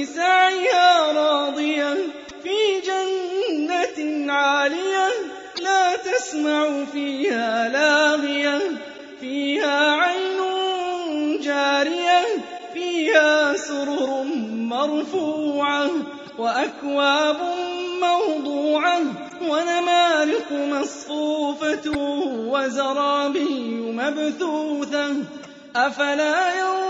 لسعيها راضية في جنة عالية لا تسمع فيها لاغية فيها عين جارية فيها سرر مرفوعة وأكواب موضوعة ونمارق مصفوفة وزرابي مبثوثة أفلا ينظرون